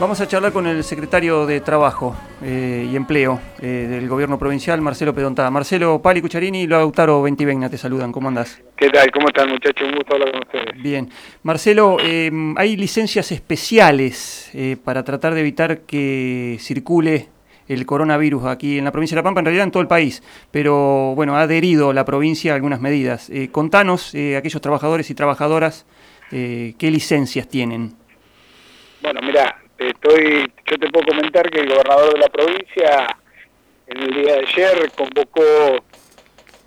Vamos a charlar con el secretario de Trabajo eh, y Empleo eh, del Gobierno Provincial, Marcelo Pedontada. Marcelo Pali Cucharini y Lautaro Ventivegna te saludan. ¿Cómo andás? ¿Qué tal? ¿Cómo están, muchachos? Un gusto hablar con ustedes. Bien. Marcelo, eh, hay licencias especiales para tratar de evitar que circule el coronavirus aquí en la provincia de La Pampa, en realidad en todo el país, pero bueno, ha adherido la provincia a algunas medidas. contanos, aquellos trabajadores y trabajadoras, qué licencias tienen. Bueno, mira, Estoy, yo te puedo comentar que el gobernador de la provincia en el día de ayer convocó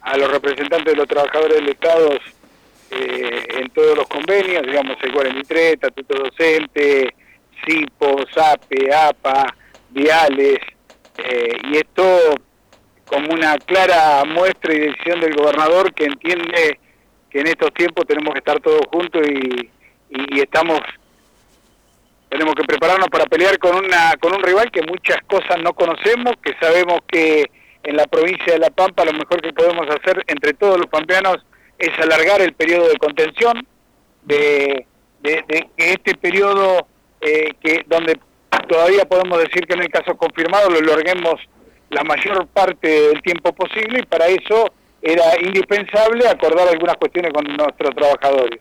a los representantes de los trabajadores del Estado eh, en todos los convenios, digamos el 43, Estatuto Docente, CIPO, SAPE, APA, Viales, eh, y esto como una clara muestra y decisión del gobernador que entiende que en estos tiempos tenemos que estar todos juntos y, y estamos tenemos que prepararnos para pelear con, una, con un rival que muchas cosas no conocemos, que sabemos que en la provincia de La Pampa lo mejor que podemos hacer entre todos los pampeanos es alargar el periodo de contención, de, que este periodo eh, que donde todavía podemos decir que en el caso confirmado lo alarguemos la mayor parte del tiempo posible y para eso era indispensable acordar algunas cuestiones con nuestros trabajadores.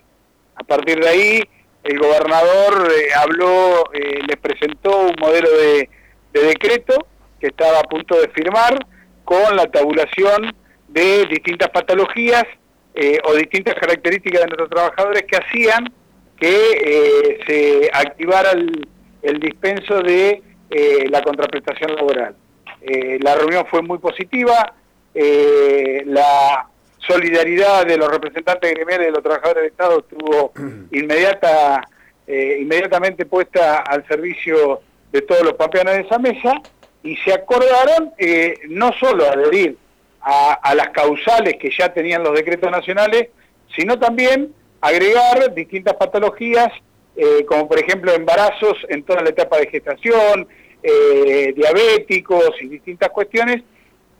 A partir de ahí el gobernador eh, habló, eh, les presentó un modelo de, decreto que estaba a punto de firmar con la tabulación de distintas patologías eh, o distintas características de nuestros trabajadores que hacían que se activara el, el dispenso de la contraprestación laboral. la reunión fue muy positiva, la solidaridad de los representantes gremiales de los trabajadores del Estado estuvo inmediata, eh, inmediatamente puesta al servicio de todos los pampeanos de esa mesa y se acordaron eh, no solo adherir a, las causales que ya tenían los decretos nacionales, sino también agregar distintas patologías, eh, como por ejemplo embarazos en toda la etapa de gestación, diabéticos y distintas cuestiones,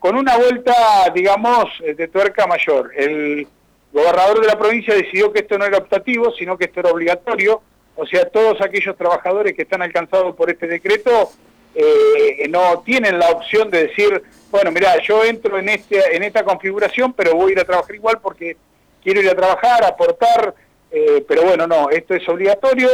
con una vuelta, digamos, de tuerca mayor. El gobernador de la provincia decidió que esto no era optativo, sino que esto era obligatorio, o sea, todos aquellos trabajadores que están alcanzados por este decreto eh, no tienen la opción de decir, bueno, mira, yo entro en, este, en esta configuración, pero voy a ir a trabajar igual porque quiero ir a trabajar, aportar, eh, pero bueno, no, esto es obligatorio,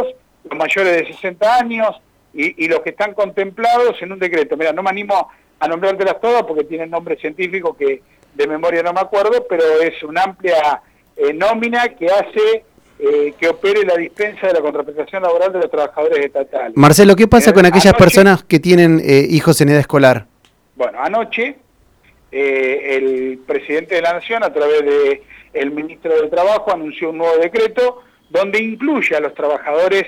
los mayores de 60 años y, y los que están contemplados en un decreto. Mira, no me animo a nombrártelas todas porque tienen nombre científico que de memoria no me acuerdo, pero es una amplia eh, nómina que hace eh, que opere la dispensa de la contraprestación laboral de los trabajadores estatales. Marcelo, ¿qué pasa con aquellas personas que tienen eh, hijos en edad escolar? Bueno, anoche el presidente de la Nación, a través de el ministro de Trabajo, anunció un nuevo decreto donde incluye a los trabajadores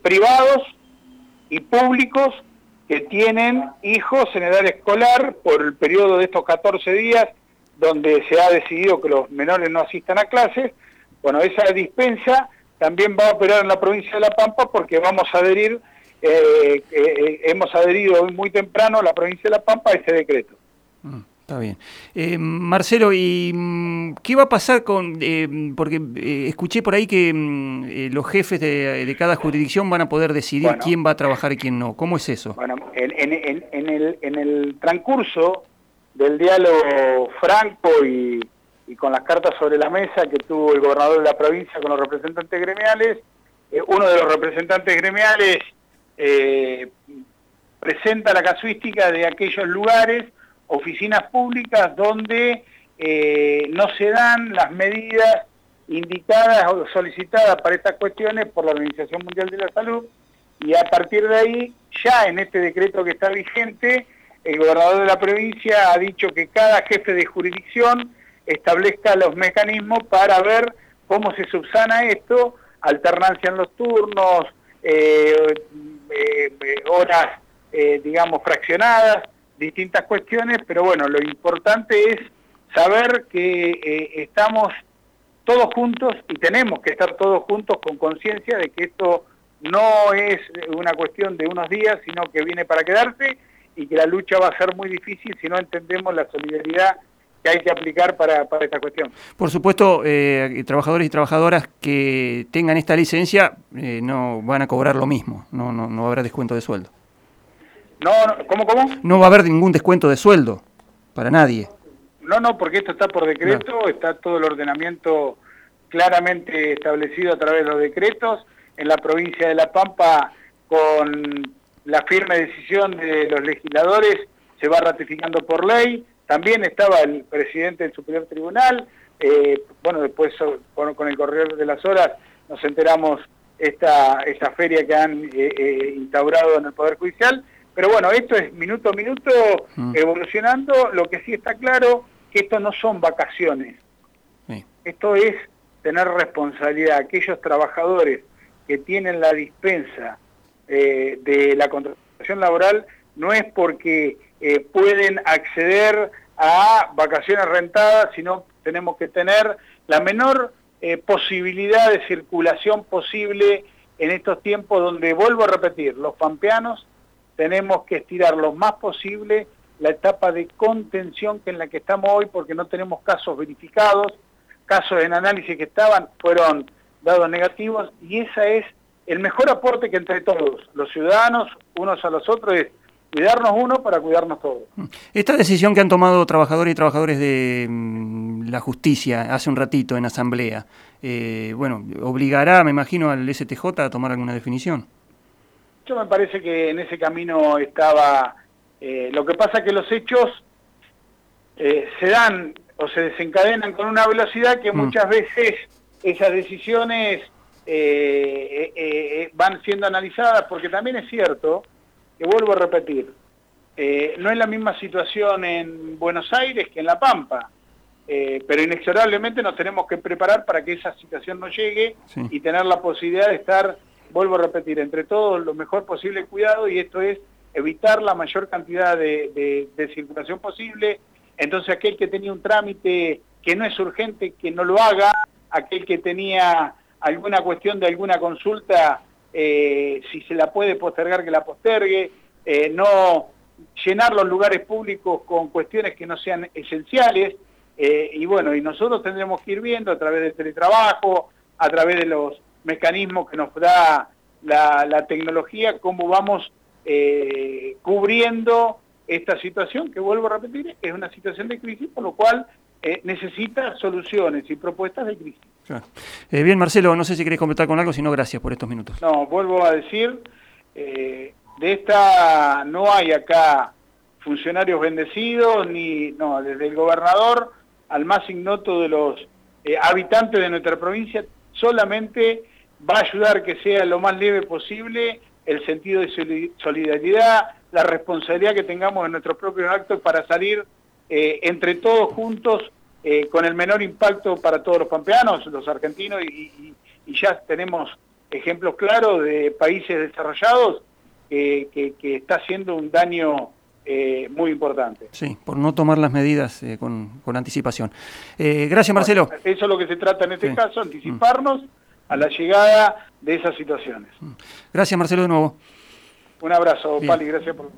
privados y públicos que tienen hijos en edad escolar por el periodo de estos 14 días donde se ha decidido que los menores no asistan a clases, bueno, esa dispensa también va a operar en la provincia de La Pampa porque vamos a adherir, eh, eh, hemos adherido muy temprano la provincia de La Pampa a ese decreto. Está bien. Eh, Marcelo, ¿y mm, qué va a pasar con...? Eh, porque eh, escuché por ahí que mm, los jefes de, cada jurisdicción van a poder decidir quién va a trabajar y quién no. ¿Cómo es eso? Bueno, en, el, en el, transcurso del diálogo franco y, y, con las cartas sobre la mesa que tuvo el gobernador de la provincia con los representantes gremiales, uno de los representantes gremiales presenta la casuística de aquellos lugares oficinas públicas donde eh, no se dan las medidas indicadas o solicitadas para estas cuestiones por la Organización Mundial de la Salud y a partir de ahí, ya en este decreto que está vigente, el gobernador de la provincia ha dicho que cada jefe de jurisdicción establezca los mecanismos para ver cómo se subsana esto, alternancia en los turnos, eh, eh, horas, digamos, fraccionadas, distintas cuestiones, pero bueno, lo importante es saber que eh, estamos todos juntos y tenemos que estar todos juntos con conciencia de que esto no es una cuestión de unos días, sino que viene para quedarse y que la lucha va a ser muy difícil si no entendemos la solidaridad que hay que aplicar para, para esta cuestión. Por supuesto, eh, trabajadores y trabajadoras que tengan esta licencia eh, no van a cobrar lo mismo, no, no, no habrá descuento de sueldo. No, no, ¿cómo, cómo? No va a haber ningún descuento de sueldo para nadie. No, no, porque esto está por decreto, está todo el ordenamiento claramente establecido a través de los decretos. En la provincia de La Pampa, con la firme decisión de los legisladores, se va ratificando por ley. También estaba el presidente del Superior Tribunal. Eh, bueno, después con, el correr de las horas nos enteramos esta, esta feria que han eh, eh, instaurado en el Poder Judicial. Pero bueno, esto es minuto a minuto mm. evolucionando. Lo que sí está claro que esto no son vacaciones. Esto es tener responsabilidad. Aquellos trabajadores que tienen la dispensa eh, de la contratación laboral no es porque eh, pueden acceder a vacaciones rentadas, sino tenemos que tener la menor eh, posibilidad de circulación posible en estos tiempos donde, vuelvo a repetir, los pampeanos tenemos que estirar lo más posible la etapa de contención que en la que estamos hoy porque no tenemos casos verificados, casos en análisis que estaban fueron dados negativos y ese es el mejor aporte que entre todos, los ciudadanos, unos a los otros, es cuidarnos uno para cuidarnos todos. Esta decisión que han tomado trabajadores y trabajadores de mm, la justicia hace un ratito en asamblea, eh, bueno, obligará, me imagino, al STJ a tomar alguna definición. Yo me parece que en ese camino estaba eh, lo que pasa es que los hechos eh, se dan o se desencadenan con una velocidad que mm. muchas veces esas decisiones eh, van siendo analizadas, porque también es cierto, que vuelvo a repetir, no es la misma situación en Buenos Aires que en La Pampa, pero inexorablemente nos tenemos que preparar para que esa situación no llegue y tener la posibilidad de estar, vuelvo a repetir, entre todos lo mejor posible cuidado y esto es evitar la mayor cantidad de, circulación posible. Entonces aquel que tenía un trámite que no es urgente, que no lo haga, aquel que tenía alguna cuestión de alguna consulta, eh, si se la puede postergar, que la postergue, eh, no llenar los lugares públicos con cuestiones que no sean esenciales, eh, y bueno, y nosotros tendremos que ir viendo a través del teletrabajo, a través de los mecanismos que nos da la, la tecnología, cómo vamos eh, cubriendo esta situación que vuelvo a repetir, es una situación de crisis, por lo cual eh, necesita soluciones y propuestas de crisis. Eh, bien, Marcelo, no sé si querés completar con algo, si no, gracias por estos minutos. No, vuelvo a decir, de esta no hay acá funcionarios bendecidos, ni, no, desde el gobernador al más ignoto de los habitantes de nuestra provincia, solamente va a ayudar que sea lo más leve posible el sentido de solidaridad, la responsabilidad que tengamos en nuestros propios actos para salir eh, entre todos juntos eh, con el menor impacto para todos los pampeanos, los argentinos, y, ya tenemos ejemplos claros de países desarrollados que, está haciendo un daño eh, muy importante. Sí, por no tomar las medidas con, anticipación. gracias, Marcelo. eso es lo que se trata en este caso, anticiparnos a la llegada de esas situaciones. Gracias, Marcelo, de nuevo. Un abrazo, Pali, gracias por...